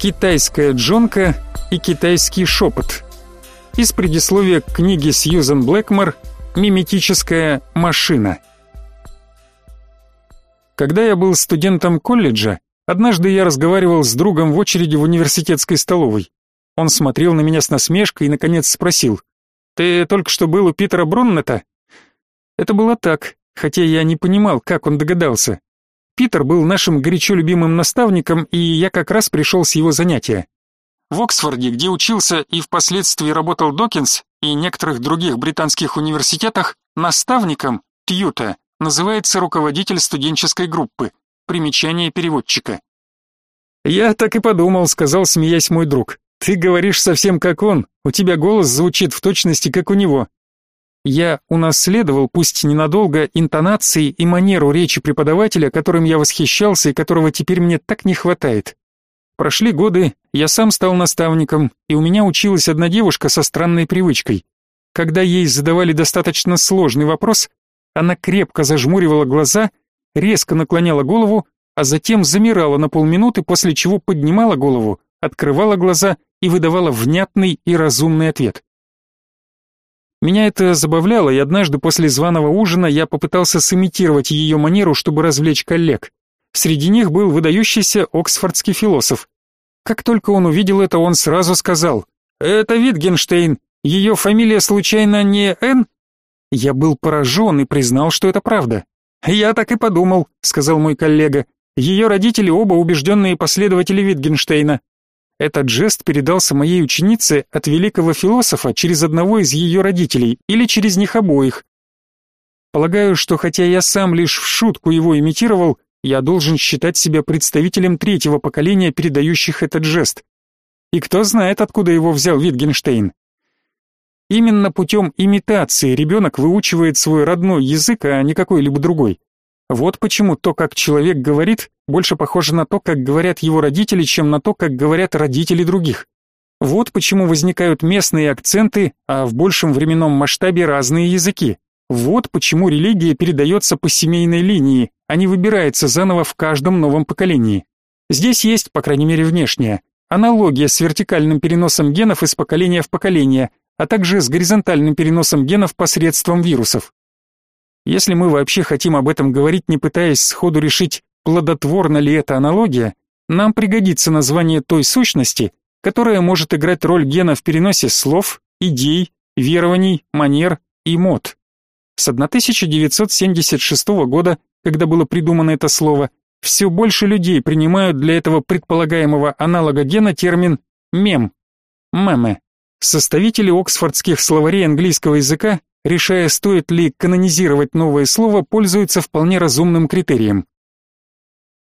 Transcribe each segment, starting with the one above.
Китайская джонка и китайский шепот. Из предисловия к книге Сьюзен Блэкмор «Миметическая машина». Когда я был студентом колледжа, однажды я разговаривал с другом в очереди в университетской столовой. Он смотрел на меня с насмешкой и, наконец, спросил, «Ты только что был у Питера Броннета?» Это было так, хотя я не понимал, как он догадался. Питер был нашим горячо любимым наставником, и я как раз пришел с его занятия. В Оксфорде, где учился и впоследствии работал Докинс, и некоторых других британских университетах, наставником Тьюта называется руководитель студенческой группы. Примечание переводчика. «Я так и подумал», — сказал, смеясь мой друг. «Ты говоришь совсем как он, у тебя голос звучит в точности, как у него. Я унаследовал, пусть ненадолго, интонации и манеру речи преподавателя, которым я восхищался и которого теперь мне так не хватает. Прошли годы, я сам стал наставником, и у меня училась одна девушка со странной привычкой. Когда ей задавали достаточно сложный вопрос, она крепко зажмуривала глаза, резко наклоняла голову, а затем замирала на полминуты, после чего поднимала голову, открывала глаза и выдавала внятный и разумный ответ. Меня это забавляло, и однажды после званого ужина я попытался сымитировать ее манеру, чтобы развлечь коллег. Среди них был выдающийся оксфордский философ. Как только он увидел это, он сразу сказал «Это Витгенштейн, ее фамилия случайно не Н?» Я был поражен и признал, что это правда. «Я так и подумал», — сказал мой коллега. «Ее родители оба убежденные последователи Витгенштейна. Этот жест передался моей ученице от великого философа через одного из ее родителей или через них обоих. Полагаю, что хотя я сам лишь в шутку его имитировал, я должен считать себя представителем третьего поколения, передающих этот жест. И кто знает, откуда его взял Витгенштейн. Именно путем имитации ребенок выучивает свой родной язык, а не какой-либо другой. Вот почему то, как человек говорит, больше похоже на то, как говорят его родители, чем на то, как говорят родители других. Вот почему возникают местные акценты, а в большем временном масштабе разные языки. Вот почему религия передается по семейной линии, а не выбирается заново в каждом новом поколении. Здесь есть, по крайней мере внешняя, аналогия с вертикальным переносом генов из поколения в поколение, а также с горизонтальным переносом генов посредством вирусов. Если мы вообще хотим об этом говорить, не пытаясь сходу решить, плодотворна ли эта аналогия, нам пригодится название той сущности, которая может играть роль гена в переносе слов, идей, верований, манер и мод. С 1976 года, когда было придумано это слово, все больше людей принимают для этого предполагаемого аналога гена термин «мем» — «меме». Составители оксфордских словарей английского языка решая, стоит ли канонизировать новое слово, пользуются вполне разумным критерием.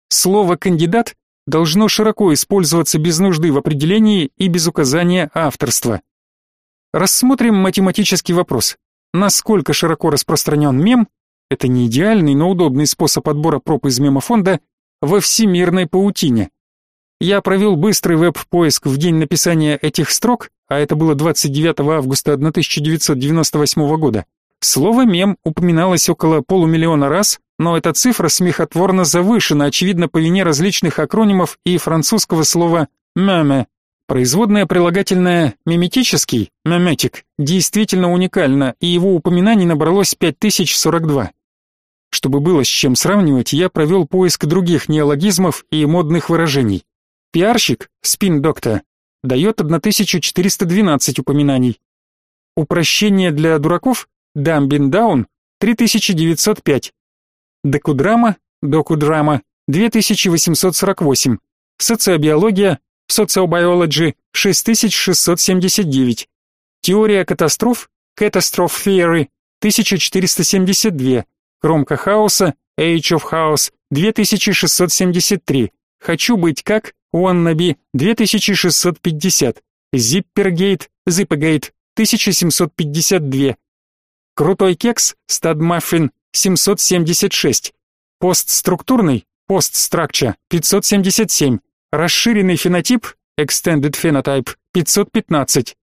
Слово «кандидат» должно широко использоваться без нужды в определении и без указания авторства. Рассмотрим математический вопрос. Насколько широко распространен мем, это не идеальный, но удобный способ отбора проб из мемофонда, во всемирной паутине. Я провел быстрый веб-поиск в день написания этих строк, а это было 29 августа 1998 года. Слово «мем» упоминалось около полумиллиона раз, но эта цифра смехотворно завышена, очевидно, по вине различных акронимов и французского слова «меме». Производное прилагательное «миметический» «меметик» действительно уникально, и его упоминаний набралось 5042. Чтобы было с чем сравнивать, я провел поиск других неологизмов и модных выражений. Пиарщик, спин-доктор, дает 1412 упоминаний. Упрощение для дураков, дамбин-даун, 3905. Докудрама, докудрама, 2848. Социобиология, социобиологи, 6679. Теория катастроф, Catastrophe Theory, 1472. Кромка хаоса, Age of Chaos, 2673. Хочу быть как Wannabe 2650. Zippergate, Zippergate 1752. Крутой кекс, Стадмаффин 776. Постструктурный, постстракча 577. Расширенный фенотип, Extended Phenotype 515.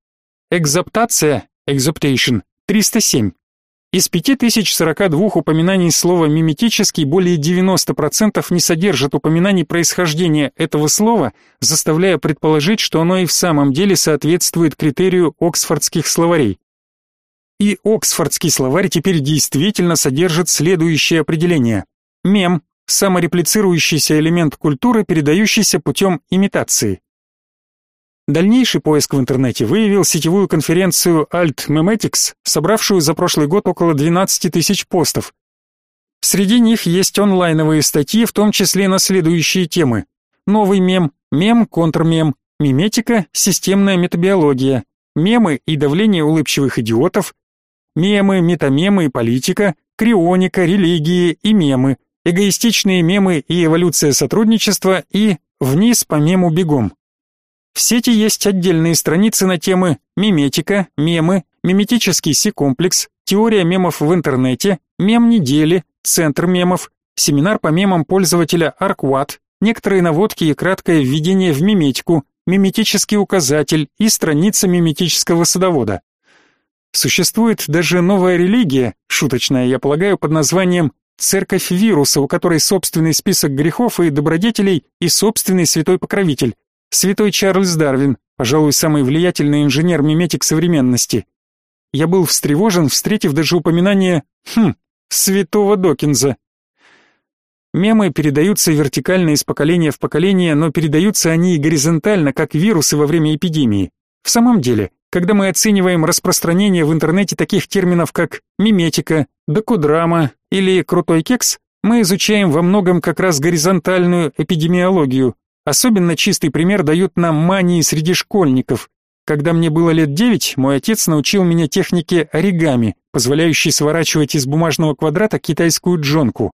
Экзоптация, Exoptation 307. Из 5042 упоминаний слова «миметический» более 90% не содержат упоминаний происхождения этого слова, заставляя предположить, что оно и в самом деле соответствует критерию оксфордских словарей. И Оксфордский словарь теперь действительно содержит следующее определение. Мем – самореплицирующийся элемент культуры, передающийся путем имитации. Дальнейший поиск в интернете выявил сетевую конференцию Alt Memetics, собравшую за прошлый год около 12 тысяч постов. Среди них есть онлайновые статьи, в том числе на следующие темы. Новый мем, мем, контрмем, миметика, системная метабиология, мемы и давление улыбчивых идиотов, мемы, метамемы и политика, крионика, религии и мемы, эгоистичные мемы и эволюция сотрудничества и вниз по мему бегом. В сети есть отдельные страницы на темы миметика, мемы, миметический си-комплекс, теория мемов в интернете, мем недели, центр мемов, семинар по мемам пользователя Arkwat, некоторые наводки и краткое введение в миметику, миметический указатель и страница миметического садовода. Существует даже новая религия, шуточная, я полагаю, под названием «Церковь вируса», у которой собственный список грехов и добродетелей и собственный святой покровитель. Святой Чарльз Дарвин, пожалуй, самый влиятельный инженер-миметик современности. Я был встревожен, встретив даже упоминание, хм, святого Докинза. Мемы передаются вертикально из поколения в поколение, но передаются они и горизонтально, как вирусы во время эпидемии. В самом деле, когда мы оцениваем распространение в интернете таких терминов, как миметика, докудрама или крутой кекс, мы изучаем во многом как раз горизонтальную эпидемиологию, Особенно чистый пример дают нам мании среди школьников. Когда мне было лет девять, мой отец научил меня технике оригами, позволяющей сворачивать из бумажного квадрата китайскую джонку.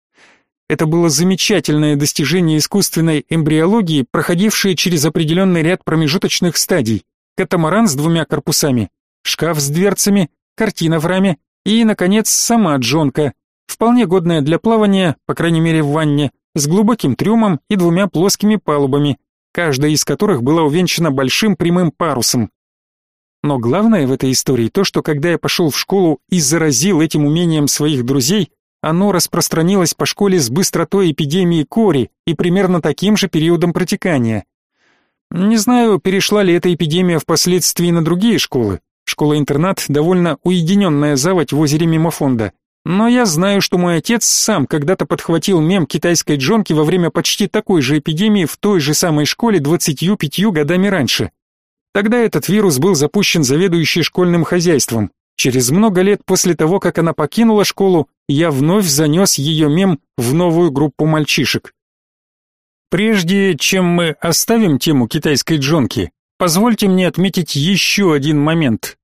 Это было замечательное достижение искусственной эмбриологии, проходившее через определенный ряд промежуточных стадий. Катамаран с двумя корпусами, шкаф с дверцами, картина в раме и, наконец, сама джонка, вполне годная для плавания, по крайней мере в ванне, с глубоким трюмом и двумя плоскими палубами, каждая из которых была увенчана большим прямым парусом. Но главное в этой истории то, что когда я пошел в школу и заразил этим умением своих друзей, оно распространилось по школе с быстротой эпидемии кори и примерно таким же периодом протекания. Не знаю, перешла ли эта эпидемия впоследствии на другие школы. Школа-интернат довольно уединенная заводь в озере Мимофонда. Но я знаю, что мой отец сам когда-то подхватил мем китайской джонки во время почти такой же эпидемии в той же самой школе 25 годами раньше. Тогда этот вирус был запущен заведующей школьным хозяйством. Через много лет после того, как она покинула школу, я вновь занес ее мем в новую группу мальчишек. Прежде чем мы оставим тему китайской джонки, позвольте мне отметить еще один момент.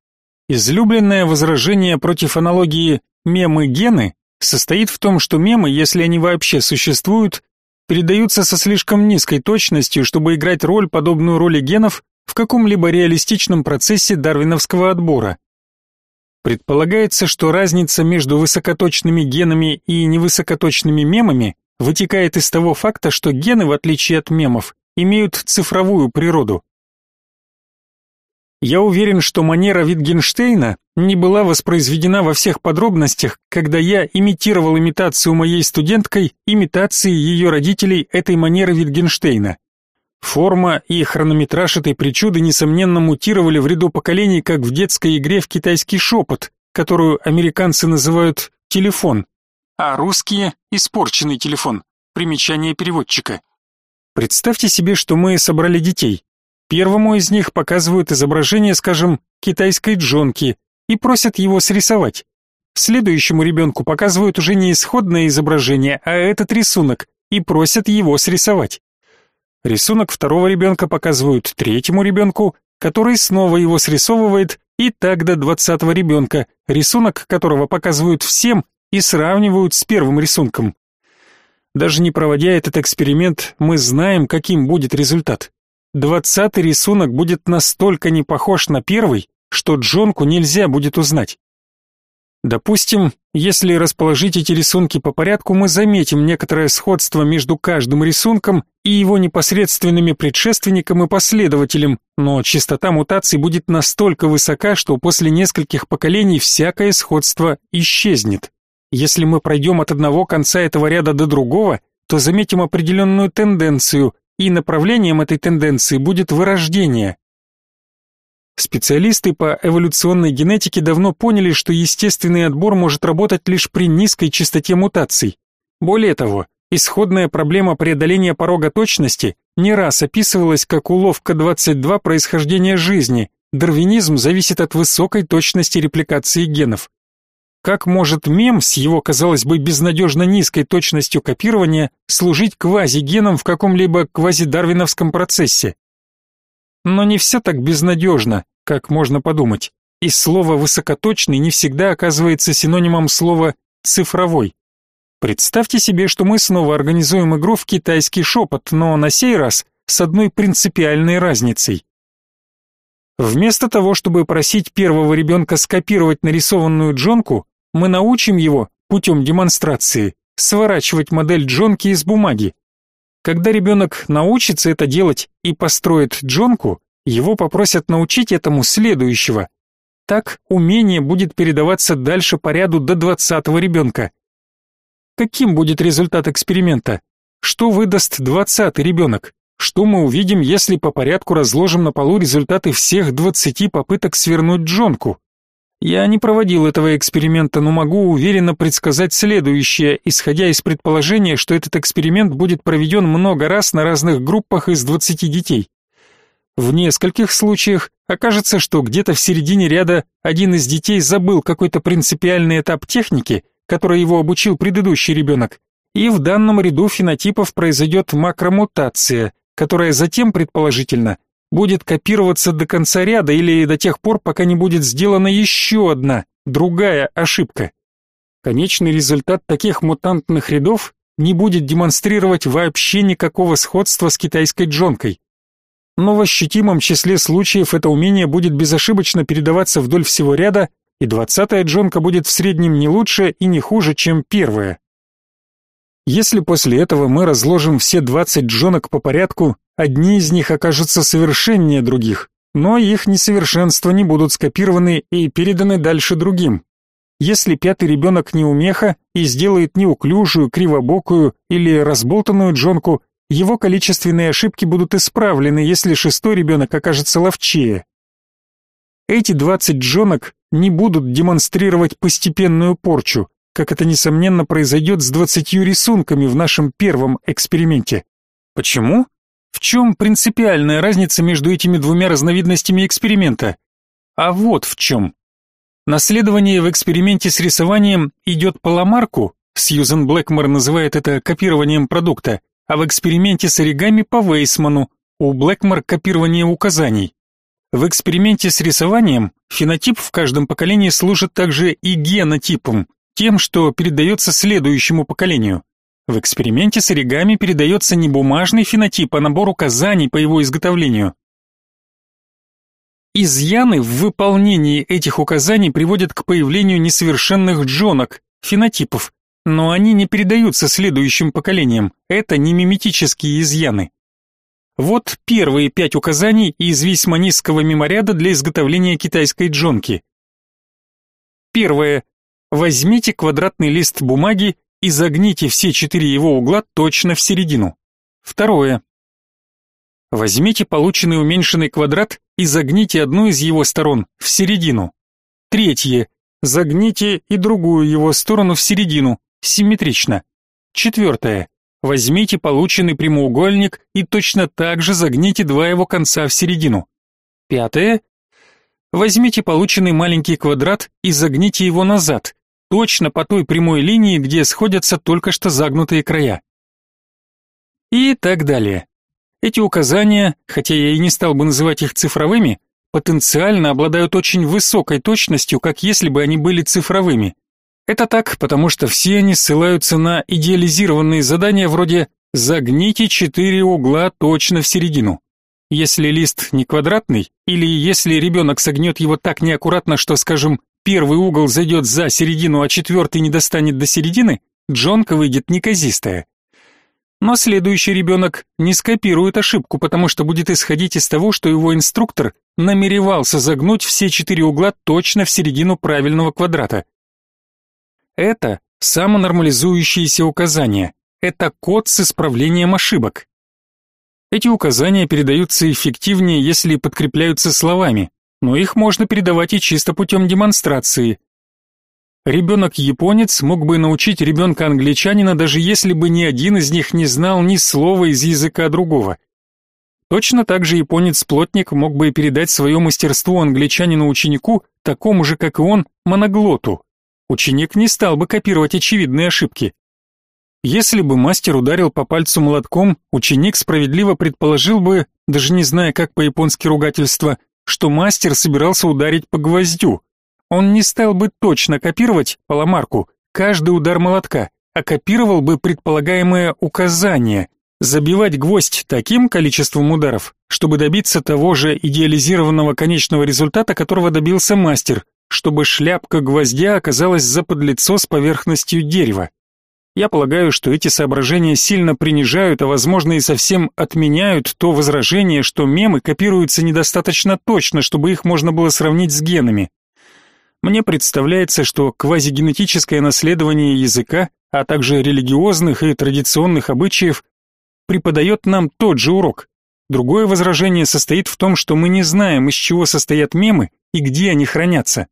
Излюбленное возражение против аналогии Мемы-гены состоит в том, что мемы, если они вообще существуют, передаются со слишком низкой точностью, чтобы играть роль, подобную роли генов, в каком-либо реалистичном процессе дарвиновского отбора. Предполагается, что разница между высокоточными генами и невысокоточными мемами вытекает из того факта, что гены, в отличие от мемов, имеют цифровую природу. Я уверен, что манера Витгенштейна не была воспроизведена во всех подробностях, когда я имитировал имитацию моей студенткой имитации ее родителей этой манеры Витгенштейна. Форма и хронометраж этой причуды несомненно мутировали в ряду поколений, как в детской игре в китайский шепот, которую американцы называют телефон, а русские испорченный телефон. Примечание переводчика. Представьте себе, что мы собрали детей, Первому из них показывают изображение, скажем, китайской джонки и просят его срисовать. Следующему ребенку показывают уже не исходное изображение, а этот рисунок и просят его срисовать. Рисунок второго ребенка показывают третьему ребенку, который снова его срисовывает, и так до двадцатого ребенка, рисунок которого показывают всем и сравнивают с первым рисунком. Даже не проводя этот эксперимент, мы знаем, каким будет результат. Двадцатый рисунок будет настолько не похож на первый, что Джонку нельзя будет узнать. Допустим, если расположить эти рисунки по порядку, мы заметим некоторое сходство между каждым рисунком и его непосредственными предшественником и последователем, но частота мутаций будет настолько высока, что после нескольких поколений всякое сходство исчезнет. Если мы пройдем от одного конца этого ряда до другого, то заметим определенную тенденцию, и направлением этой тенденции будет вырождение. Специалисты по эволюционной генетике давно поняли, что естественный отбор может работать лишь при низкой частоте мутаций. Более того, исходная проблема преодоления порога точности не раз описывалась как уловка 22 происхождения жизни. Дарвинизм зависит от высокой точности репликации генов. Как может мем с его, казалось бы, безнадежно низкой точностью копирования служить квазигеном в каком-либо квазидарвиновском процессе? Но не все так безнадежно, как можно подумать. И слово «высокоточный» не всегда оказывается синонимом слова «цифровой». Представьте себе, что мы снова организуем игру в китайский шепот, но на сей раз с одной принципиальной разницей. Вместо того, чтобы просить первого ребенка скопировать нарисованную джонку, мы научим его путем демонстрации сворачивать модель джонки из бумаги. Когда ребенок научится это делать и построит джонку, его попросят научить этому следующего. Так умение будет передаваться дальше по ряду до двадцатого ребенка. Каким будет результат эксперимента? Что выдаст двадцатый ребенок? Что мы увидим, если по порядку разложим на полу результаты всех двадцати попыток свернуть джонку? Я не проводил этого эксперимента, но могу уверенно предсказать следующее, исходя из предположения, что этот эксперимент будет проведен много раз на разных группах из 20 детей. В нескольких случаях окажется, что где-то в середине ряда один из детей забыл какой-то принципиальный этап техники, который его обучил предыдущий ребенок, и в данном ряду фенотипов произойдет макромутация, которая затем, предположительно, будет копироваться до конца ряда или до тех пор, пока не будет сделана еще одна, другая ошибка. Конечный результат таких мутантных рядов не будет демонстрировать вообще никакого сходства с китайской джонкой. Но в ощутимом числе случаев это умение будет безошибочно передаваться вдоль всего ряда, и двадцатая джонка будет в среднем не лучше и не хуже, чем первая. Если после этого мы разложим все 20 джонок по порядку, одни из них окажутся совершеннее других, но их несовершенства не будут скопированы и переданы дальше другим. Если пятый ребенок неумеха и сделает неуклюжую, кривобокую или разболтанную джонку, его количественные ошибки будут исправлены, если шестой ребенок окажется ловчее. Эти 20 джонок не будут демонстрировать постепенную порчу, как это несомненно произойдет с двадцатью рисунками в нашем первом эксперименте. Почему? В чем принципиальная разница между этими двумя разновидностями эксперимента? А вот в чем. Наследование в эксперименте с рисованием идет по Ламарку, Сьюзен Блэкмор называет это копированием продукта, а в эксперименте с оригами по Вейсману, у Блэкмор копирование указаний. В эксперименте с рисованием фенотип в каждом поколении служит также и генотипом, тем, что передается следующему поколению. В эксперименте с оригами передается не бумажный фенотип, а набор указаний по его изготовлению. Изъяны в выполнении этих указаний приводят к появлению несовершенных джонок, фенотипов, но они не передаются следующим поколениям, это не миметические изъяны. Вот первые пять указаний из весьма низкого меморяда для изготовления китайской джонки. Первое. Возьмите квадратный лист бумаги и загните все четыре его угла точно в середину. Второе. Возьмите полученный уменьшенный квадрат и загните одну из его сторон в середину. Третье. Загните и другую его сторону в середину, симметрично. Четвертое. Возьмите полученный прямоугольник и точно так же загните два его конца в середину. Пятое. Возьмите полученный маленький квадрат и загните его назад, точно по той прямой линии, где сходятся только что загнутые края. И так далее. Эти указания, хотя я и не стал бы называть их цифровыми, потенциально обладают очень высокой точностью, как если бы они были цифровыми. Это так, потому что все они ссылаются на идеализированные задания вроде «загните четыре угла точно в середину». Если лист не квадратный, или если ребенок согнет его так неаккуратно, что, скажем, первый угол зайдет за середину, а четвертый не достанет до середины, джонка выйдет неказистая. Но следующий ребенок не скопирует ошибку, потому что будет исходить из того, что его инструктор намеревался загнуть все четыре угла точно в середину правильного квадрата. Это самонормализующиеся указания. Это код с исправлением ошибок. Эти указания передаются эффективнее, если подкрепляются словами, но их можно передавать и чисто путем демонстрации. Ребенок-японец мог бы научить ребенка-англичанина, даже если бы ни один из них не знал ни слова из языка другого. Точно так же японец-плотник мог бы передать свое мастерство англичанину-ученику, такому же, как и он, моноглоту. Ученик не стал бы копировать очевидные ошибки. Если бы мастер ударил по пальцу молотком, ученик справедливо предположил бы, даже не зная, как по-японски ругательство, что мастер собирался ударить по гвоздю. Он не стал бы точно копировать поломарку, каждый удар молотка, а копировал бы предполагаемое указание, забивать гвоздь таким количеством ударов, чтобы добиться того же идеализированного конечного результата, которого добился мастер, чтобы шляпка гвоздя оказалась за подлицо с поверхностью дерева. Я полагаю, что эти соображения сильно принижают, а возможно и совсем отменяют то возражение, что мемы копируются недостаточно точно, чтобы их можно было сравнить с генами. Мне представляется, что квазигенетическое наследование языка, а также религиозных и традиционных обычаев преподает нам тот же урок. Другое возражение состоит в том, что мы не знаем, из чего состоят мемы и где они хранятся.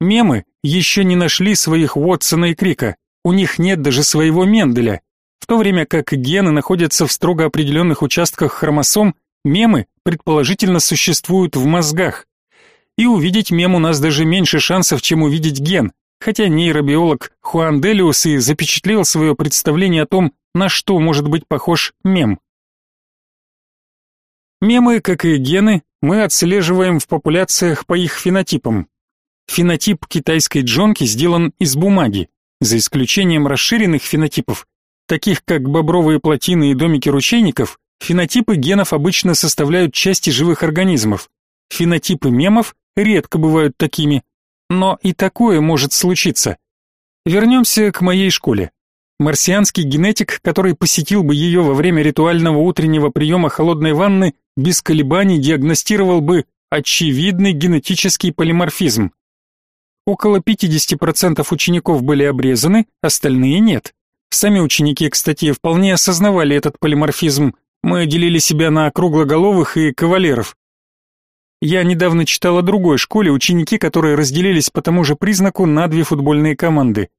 Мемы еще не нашли своих Уотсона и Крика, у них нет даже своего Менделя. В то время как гены находятся в строго определенных участках хромосом, мемы предположительно существуют в мозгах. И увидеть мем у нас даже меньше шансов, чем увидеть ген, хотя нейробиолог Хуан Делиус и запечатлел свое представление о том, на что может быть похож мем. Мемы, как и гены, мы отслеживаем в популяциях по их фенотипам. Фенотип китайской джонки сделан из бумаги, за исключением расширенных фенотипов, таких как бобровые плотины и домики ручейников, фенотипы генов обычно составляют части живых организмов. Фенотипы мемов редко бывают такими, но и такое может случиться. Вернемся к моей школе. Марсианский генетик, который посетил бы ее во время ритуального утреннего приема холодной ванны, без колебаний диагностировал бы очевидный генетический полиморфизм. Около 50% учеников были обрезаны, остальные нет. Сами ученики, кстати, вполне осознавали этот полиморфизм. Мы делили себя на круглоголовых и кавалеров. Я недавно читал о другой школе, ученики, которые разделились по тому же признаку на две футбольные команды.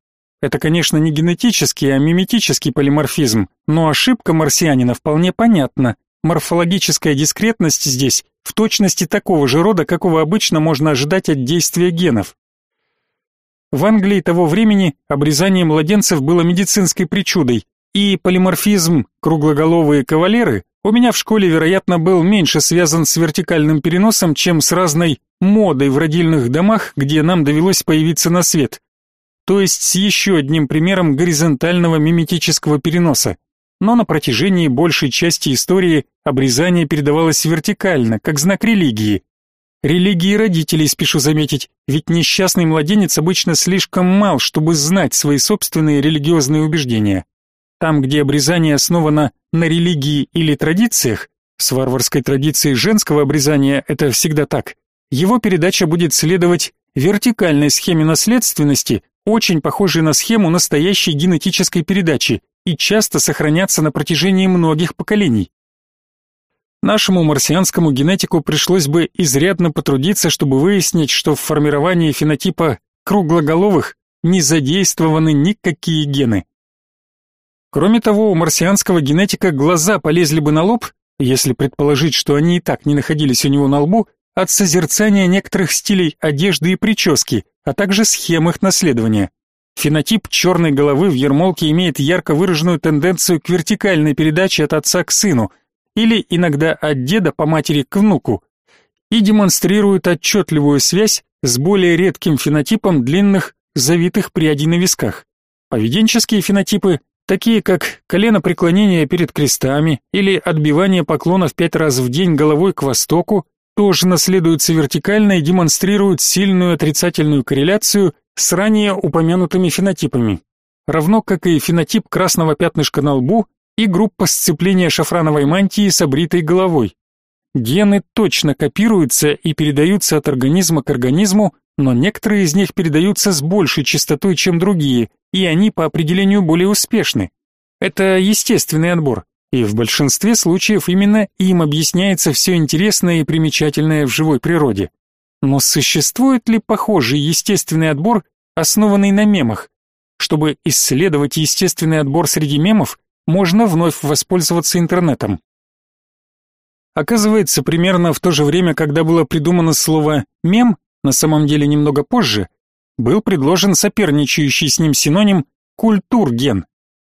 Это, конечно, не генетический, а миметический полиморфизм, но ошибка марсианина вполне понятна. Морфологическая дискретность здесь в точности такого же рода, какого обычно можно ожидать от действия генов. В Англии того времени обрезание младенцев было медицинской причудой, и полиморфизм круглоголовые кавалеры у меня в школе, вероятно, был меньше связан с вертикальным переносом, чем с разной модой в родильных домах, где нам довелось появиться на свет. То есть с еще одним примером горизонтального миметического переноса. Но на протяжении большей части истории обрезание передавалось вертикально, как знак религии. Религии родителей, спешу заметить, ведь несчастный младенец обычно слишком мал, чтобы знать свои собственные религиозные убеждения. Там, где обрезание основано на религии или традициях, с варварской традицией женского обрезания это всегда так, его передача будет следовать вертикальной схеме наследственности, очень похожей на схему настоящей генетической передачи и часто сохраняться на протяжении многих поколений. Нашему марсианскому генетику пришлось бы изрядно потрудиться, чтобы выяснить, что в формировании фенотипа круглоголовых не задействованы никакие гены. Кроме того, у марсианского генетика глаза полезли бы на лоб, если предположить, что они и так не находились у него на лбу, от созерцания некоторых стилей одежды и прически, а также схем их наследования. Фенотип черной головы в ермолке имеет ярко выраженную тенденцию к вертикальной передаче от отца к сыну, или иногда от деда по матери к внуку, и демонстрирует отчетливую связь с более редким фенотипом длинных завитых прядей на висках. Поведенческие фенотипы такие как коленопреклонение перед крестами или отбивание поклонов пять раз в день головой к востоку, тоже наследуются вертикально и демонстрируют сильную отрицательную корреляцию с ранее упомянутыми фенотипами, равно как и фенотип красного пятнышка на лбу и группа сцепления шафрановой мантии с обритой головой. Гены точно копируются и передаются от организма к организму, но некоторые из них передаются с большей частотой, чем другие, и они по определению более успешны. Это естественный отбор, и в большинстве случаев именно им объясняется все интересное и примечательное в живой природе. Но существует ли похожий естественный отбор, основанный на мемах? Чтобы исследовать естественный отбор среди мемов, можно вновь воспользоваться интернетом. Оказывается, примерно в то же время, когда было придумано слово «мем», на самом деле немного позже, был предложен соперничающий с ним синоним «культурген».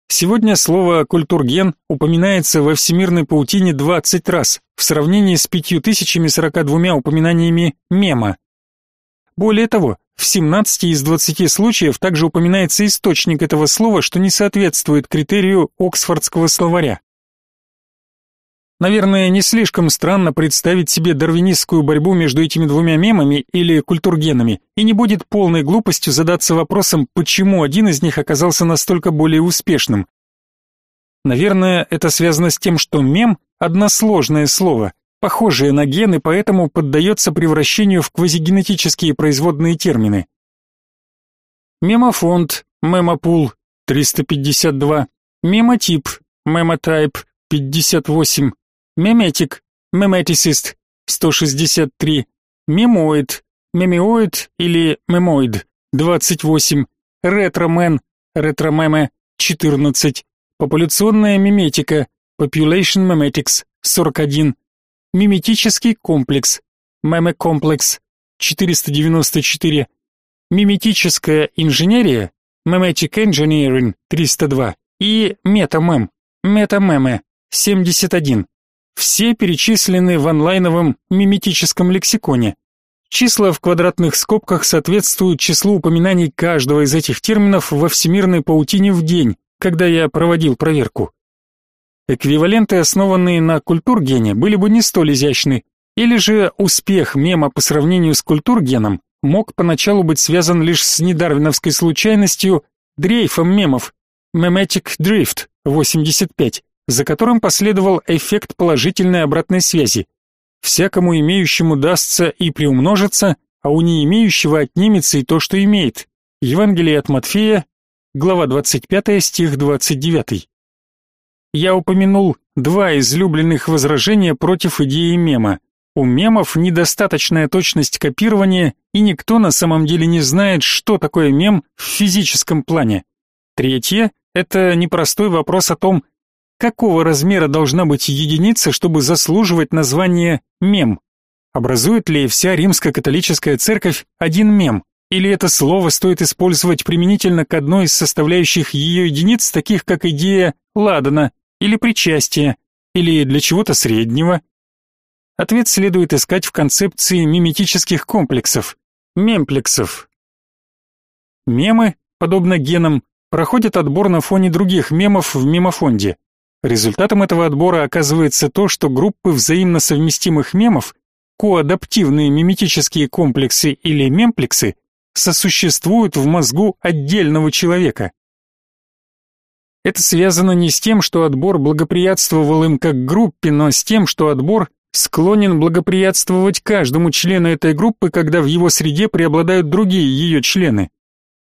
Сегодня слово «культурген» упоминается во всемирной паутине 20 раз, в сравнении с 5042 упоминаниями мема. Более того, в 17 из 20 случаев также упоминается источник этого слова, что не соответствует критерию Оксфордского словаря. Наверное, не слишком странно представить себе дарвинистскую борьбу между этими двумя мемами или культургенами, и не будет полной глупостью задаться вопросом, почему один из них оказался настолько более успешным. Наверное, это связано с тем, что мем – односложное слово, похожее на ген и поэтому поддается превращению в квазигенетические производные термины. Мемофонд, мемопул – 352, мемотип, мемотайп – 58, Меметик, меметисист 163, мемоид, мемиоид или мемоид 28, ретромен, ретромеме 14, популяционная миметика, population memetics 41, миметический комплекс, мемекомплекс 494, миметическая инженерия, memetic engineering 302 и метамем, метамеме 71. Все перечислены в онлайновом миметическом лексиконе. Числа в квадратных скобках соответствуют числу упоминаний каждого из этих терминов во всемирной паутине в день, когда я проводил проверку. Эквиваленты, основанные на культургене, были бы не столь изящны, или же успех мема по сравнению с культургеном мог поначалу быть связан лишь с недарвиновской случайностью дрейфом мемов, memetic drift 85, за которым последовал эффект положительной обратной связи. Всякому имеющему дастся и приумножится, а у не имеющего отнимется и то, что имеет. Евангелие от Матфея, глава 25, стих 29. Я упомянул два излюбленных возражения против идеи мема. У мемов недостаточная точность копирования, и никто на самом деле не знает, что такое мем в физическом плане. Третье это непростой вопрос о том, Какого размера должна быть единица, чтобы заслуживать название мем? Образует ли вся римско-католическая церковь один мем? Или это слово стоит использовать применительно к одной из составляющих ее единиц, таких как идея ладана или причастие, или для чего-то среднего? Ответ следует искать в концепции миметических комплексов, мемплексов. Мемы, подобно генам, проходят отбор на фоне других мемов в мемофонде. Результатом этого отбора оказывается то, что группы взаимно совместимых мемов, коадаптивные миметические комплексы или мемплексы, сосуществуют в мозгу отдельного человека. Это связано не с тем, что отбор благоприятствовал им как группе, но с тем, что отбор склонен благоприятствовать каждому члену этой группы, когда в его среде преобладают другие ее члены.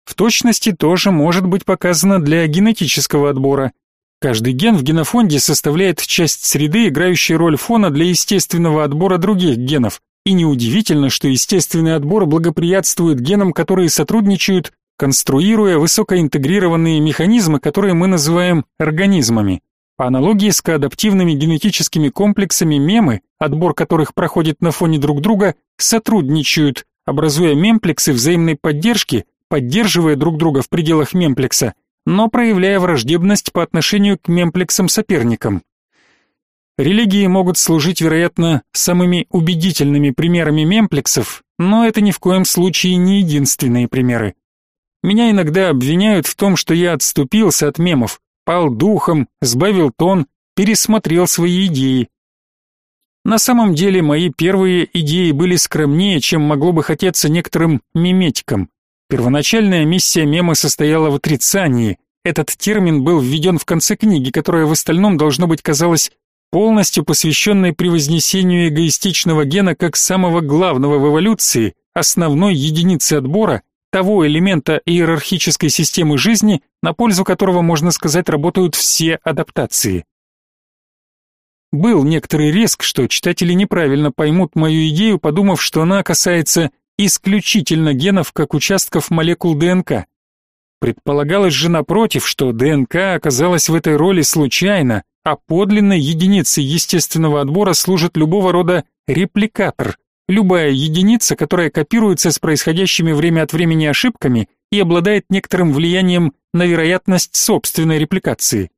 В точности тоже может быть показано для генетического отбора. Каждый ген в генофонде составляет часть среды, играющей роль фона для естественного отбора других генов. И неудивительно, что естественный отбор благоприятствует генам, которые сотрудничают, конструируя высокоинтегрированные механизмы, которые мы называем организмами. По аналогии с коадаптивными генетическими комплексами мемы, отбор которых проходит на фоне друг друга, сотрудничают, образуя мемплексы взаимной поддержки, поддерживая друг друга в пределах мемплекса, но проявляя враждебность по отношению к мемплексам-соперникам. Религии могут служить, вероятно, самыми убедительными примерами мемплексов, но это ни в коем случае не единственные примеры. Меня иногда обвиняют в том, что я отступился от мемов, пал духом, сбавил тон, пересмотрел свои идеи. На самом деле мои первые идеи были скромнее, чем могло бы хотеться некоторым миметикам. Первоначальная миссия мема состояла в отрицании. Этот термин был введен в конце книги, которая в остальном должно быть казалась полностью посвященной превознесению эгоистичного гена как самого главного в эволюции, основной единицы отбора, того элемента иерархической системы жизни, на пользу которого, можно сказать, работают все адаптации. Был некоторый риск, что читатели неправильно поймут мою идею, подумав, что она касается исключительно генов как участков молекул ДНК. Предполагалось же напротив, что ДНК оказалась в этой роли случайно, а подлинной единицей естественного отбора служит любого рода репликатор, любая единица, которая копируется с происходящими время от времени ошибками и обладает некоторым влиянием на вероятность собственной репликации.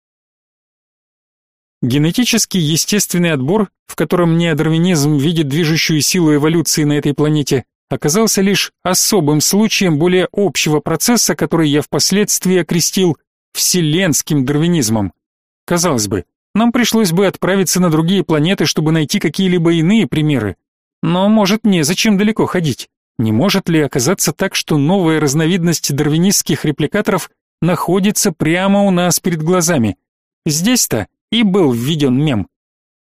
Генетический естественный отбор, в котором неодарвинизм видит движущую силу эволюции на этой планете, оказался лишь особым случаем более общего процесса, который я впоследствии окрестил вселенским дарвинизмом. Казалось бы, нам пришлось бы отправиться на другие планеты, чтобы найти какие-либо иные примеры. Но, может, незачем далеко ходить. Не может ли оказаться так, что новая разновидность дарвинистских репликаторов находится прямо у нас перед глазами? Здесь-то и был введен мем.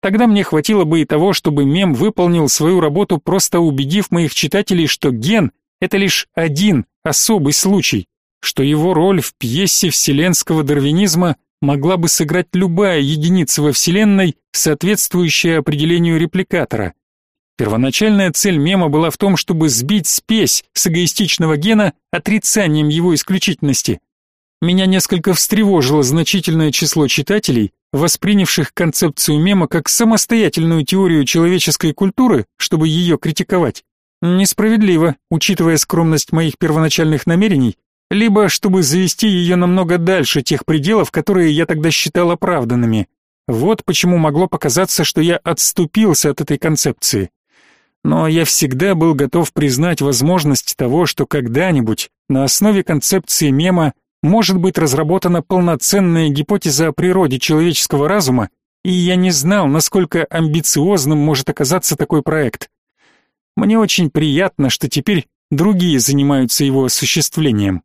Тогда мне хватило бы и того, чтобы мем выполнил свою работу, просто убедив моих читателей, что ген — это лишь один особый случай, что его роль в пьесе вселенского дарвинизма могла бы сыграть любая единица во Вселенной, соответствующая определению репликатора. Первоначальная цель мема была в том, чтобы сбить спесь с эгоистичного гена отрицанием его исключительности. Меня несколько встревожило значительное число читателей, воспринявших концепцию мема как самостоятельную теорию человеческой культуры, чтобы ее критиковать. Несправедливо, учитывая скромность моих первоначальных намерений, либо чтобы завести ее намного дальше тех пределов, которые я тогда считал оправданными. Вот почему могло показаться, что я отступился от этой концепции. Но я всегда был готов признать возможность того, что когда-нибудь на основе концепции мема может быть разработана полноценная гипотеза о природе человеческого разума, и я не знал, насколько амбициозным может оказаться такой проект. Мне очень приятно, что теперь другие занимаются его осуществлением.